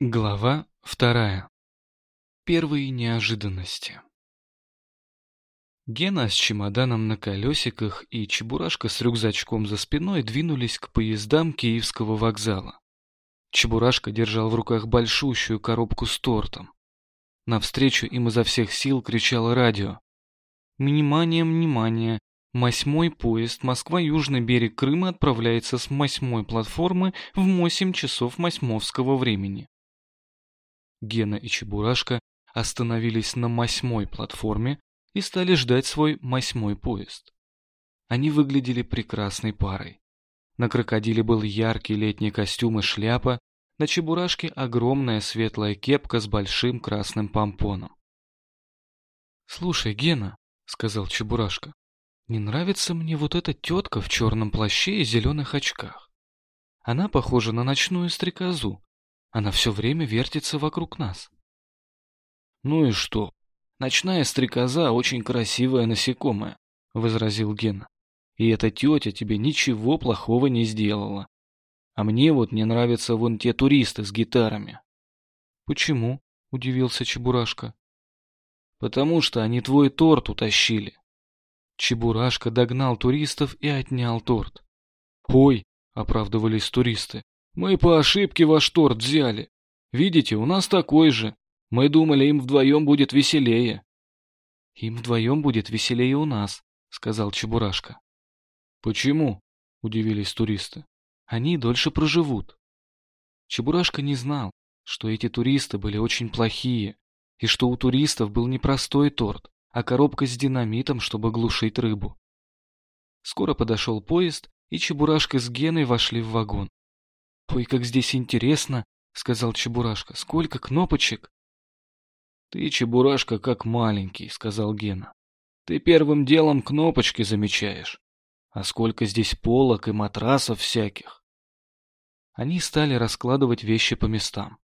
Глава вторая. Первые неожиданности. Гена с чемоданом на колесиках и Чебурашка с рюкзачком за спиной двинулись к поездам Киевского вокзала. Чебурашка держал в руках большущую коробку с тортом. Навстречу им изо всех сил кричало радио. «Внимание, внимание! Восьмой поезд Москва-Южный берег Крыма отправляется с восьмой платформы в 8 часов мосьмовского времени. Гена и Чебурашка остановились на восьмой платформе и стали ждать свой восьмой поезд. Они выглядели прекрасной парой. На крокодиле был яркий летний костюм и шляпа, на Чебурашке огромная светлая кепка с большим красным помпоном. «Слушай, Гена», — сказал Чебурашка, — «не нравится мне вот эта тетка в черном плаще и зеленых очках. Она похожа на ночную стрекозу, она все время вертится вокруг нас. Ну и что? Ночная стрекоза очень красивая насекомая, возразил Гена. И эта тетя тебе ничего плохого не сделала. А мне вот не нравятся вон те туристы с гитарами. Почему? удивился Чебурашка. Потому что они твой торт утащили. Чебурашка догнал туристов и отнял торт. Ой, оправдывались туристы. Мы по ошибке ваш торт взяли. Видите, у нас такой же. Мы думали, им вдвоем будет веселее. Им вдвоем будет веселее у нас, сказал Чебурашка. Почему? Удивились туристы. Они дольше проживут. Чебурашка не знал, что эти туристы были очень плохие, и что у туристов был не простой торт, а коробка с динамитом, чтобы глушить рыбу. Скоро подошел поезд, и Чебурашка с Геной вошли в вагон. «Ой, как здесь интересно!» — сказал Чебурашка. «Сколько кнопочек!» «Ты, Чебурашка, как маленький», — сказал Гена. «Ты первым делом кнопочки замечаешь. А сколько здесь полок и матрасов всяких!» Они стали раскладывать вещи по местам.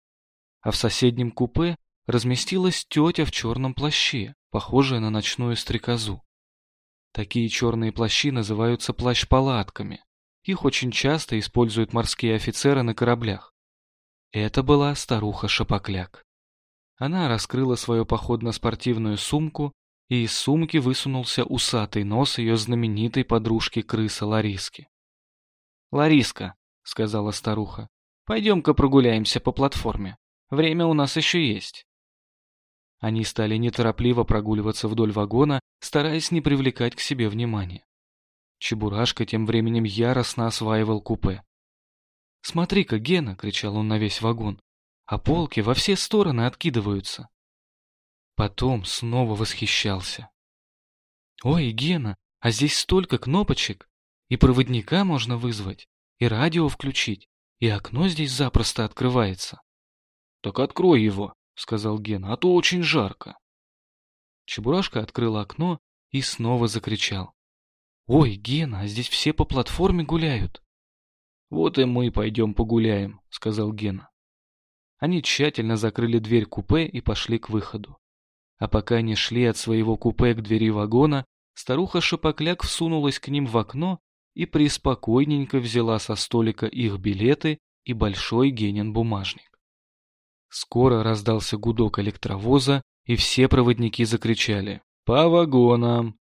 А в соседнем купе разместилась тетя в черном плаще, похожая на ночную стрекозу. Такие черные плащи называются плащ-палатками. Их очень часто используют морские офицеры на кораблях. Это была старуха Шапокляк. Она раскрыла свою походно-спортивную сумку, и из сумки высунулся усатый нос ее знаменитой подружки-крысы Лариски. «Лариска», — сказала старуха, — «пойдем-ка прогуляемся по платформе. Время у нас еще есть». Они стали неторопливо прогуливаться вдоль вагона, стараясь не привлекать к себе внимания. Чебурашка тем временем яростно осваивал купе. «Смотри-ка, Гена!» — кричал он на весь вагон. «А полки во все стороны откидываются!» Потом снова восхищался. «Ой, Гена, а здесь столько кнопочек! И проводника можно вызвать, и радио включить, и окно здесь запросто открывается!» «Так открой его!» — сказал Гена, — «а то очень жарко!» Чебурашка открыл окно и снова закричал. «Ой, Гена, а здесь все по платформе гуляют». «Вот и мы пойдем погуляем», — сказал Гена. Они тщательно закрыли дверь купе и пошли к выходу. А пока они шли от своего купе к двери вагона, старуха Шапокляк всунулась к ним в окно и приспокойненько взяла со столика их билеты и большой Генин бумажник. Скоро раздался гудок электровоза, и все проводники закричали «По вагонам!».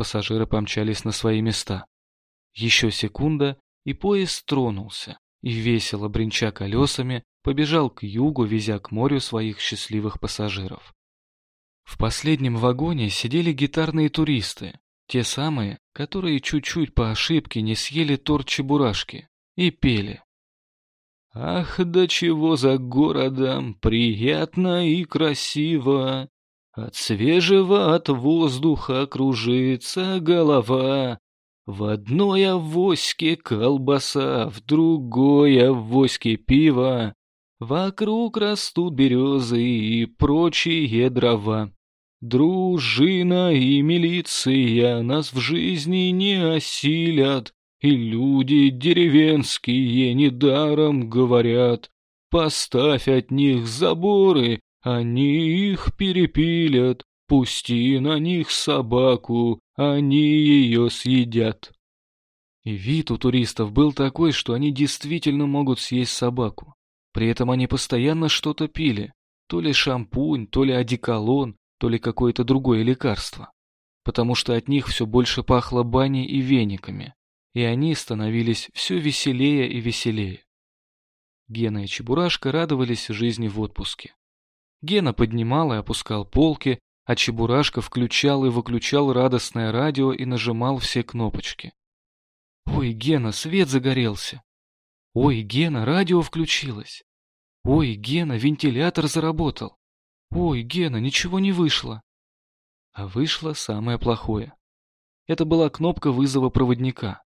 Пассажиры помчались на свои места. Еще секунда, и поезд тронулся, и весело бренча колесами побежал к югу, везя к морю своих счастливых пассажиров. В последнем вагоне сидели гитарные туристы, те самые, которые чуть-чуть по ошибке не съели торт чебурашки, и пели. «Ах, да чего за городом приятно и красиво, от свежего от воздуха кружится голова. В одной авоське колбаса, в другой авоське пиво. Вокруг растут березы и прочие дрова. Дружина и милиция нас в жизни не осилят, и люди деревенские недаром говорят, поставь от них заборы, они их перепилят, пусти на них собаку, они ее съедят. И вид у туристов был такой, что они действительно могут съесть собаку. При этом они постоянно что-то пили, то ли шампунь, то ли одеколон, то ли какое-то другое лекарство, потому что от них все больше пахло баней и вениками, и они становились все веселее и веселее. Гена и Чебурашка радовались жизни в отпуске. Гена поднимал и опускал полки, а Чебурашка включал и выключал радостное радио и нажимал все кнопочки. «Ой, Гена, свет загорелся!» «Ой, Гена, радио включилось!» «Ой, Гена, вентилятор заработал!» «Ой, Гена, ничего не вышло!» А вышло самое плохое. Это была кнопка вызова проводника.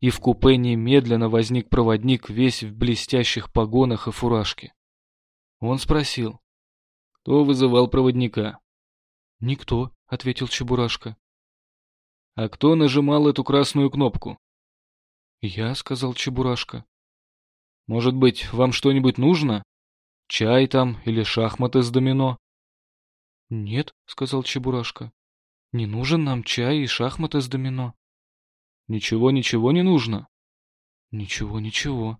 И в купе немедленно возник проводник весь в блестящих погонах и фуражке. Он спросил. «Кто вызывал проводника?» «Никто», — ответил Чебурашка. «А кто нажимал эту красную кнопку?» «Я», — сказал Чебурашка. «Может быть, вам что-нибудь нужно? Чай там или шахматы с домино?» «Нет», — сказал Чебурашка. «Не нужен нам чай и шахматы с домино». «Ничего-ничего не нужно?» «Ничего-ничего».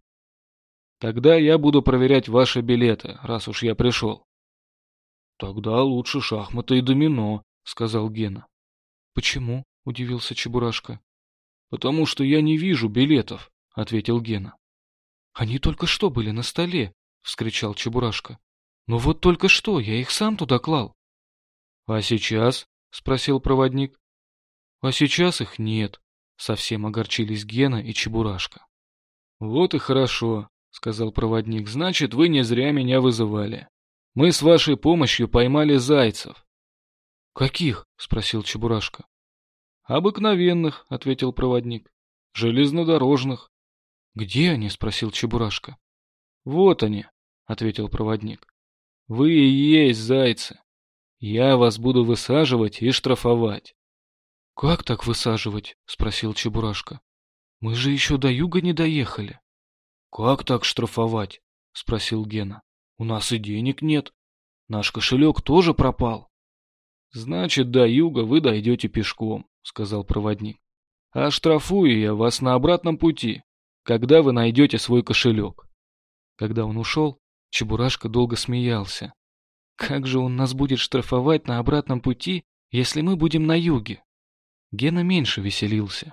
«Тогда я буду проверять ваши билеты, раз уж я пришел». «Тогда лучше шахматы и домино», — сказал Гена. «Почему?» — удивился Чебурашка. «Потому что я не вижу билетов», — ответил Гена. «Они только что были на столе», — вскричал Чебурашка. «Но вот только что, я их сам туда клал». «А сейчас?» — спросил проводник. «А сейчас их нет», — совсем огорчились Гена и Чебурашка. «Вот и хорошо», — сказал проводник. «Значит, вы не зря меня вызывали. Мы с вашей помощью поймали зайцев. Каких? спросил Чебурашка. Обыкновенных, ответил проводник. Железнодорожных. Где они? спросил Чебурашка. Вот они, ответил проводник. Вы и есть зайцы. Я вас буду высаживать и штрафовать. Как так высаживать? спросил Чебурашка. Мы же еще до юга не доехали. Как так штрафовать? спросил Гена. У нас и денег нет. Наш кошелек тоже пропал. Значит, до юга вы дойдете пешком, сказал проводник. А штрафую я вас на обратном пути, когда вы найдете свой кошелек. Когда он ушел, Чебурашка долго смеялся. Как же он нас будет штрафовать на обратном пути, если мы будем на юге? Гена меньше веселился.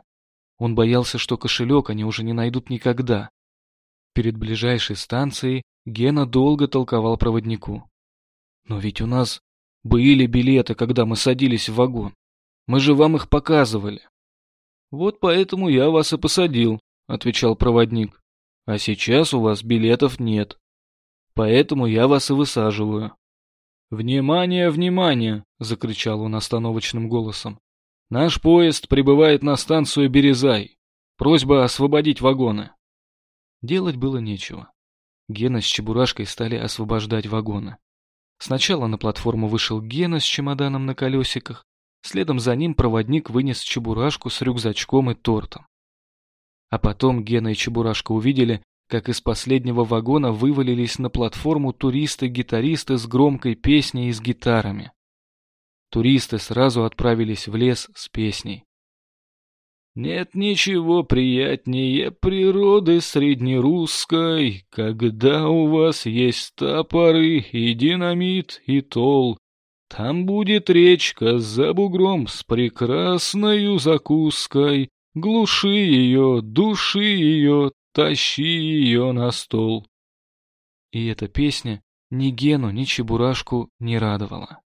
Он боялся, что кошелек они уже не найдут никогда. Перед ближайшей станцией Гена долго толковал проводнику. «Но ведь у нас были билеты, когда мы садились в вагон. Мы же вам их показывали». «Вот поэтому я вас и посадил», — отвечал проводник. «А сейчас у вас билетов нет. Поэтому я вас и высаживаю». «Внимание, внимание!» — закричал он остановочным голосом. «Наш поезд прибывает на станцию Березай. Просьба освободить вагоны». Делать было нечего. Гена с Чебурашкой стали освобождать вагоны. Сначала на платформу вышел Гена с чемоданом на колесиках, следом за ним проводник вынес Чебурашку с рюкзачком и тортом. А потом Гена и Чебурашка увидели, как из последнего вагона вывалились на платформу туристы-гитаристы с громкой песней и с гитарами. Туристы сразу отправились в лес с песней. Нет ничего приятнее природы среднерусской, когда у вас есть топоры и динамит и тол. Там будет речка за бугром с прекрасною закуской. Глуши ее, души ее, тащи ее на стол. И эта песня ни Гену, ни Чебурашку не радовала.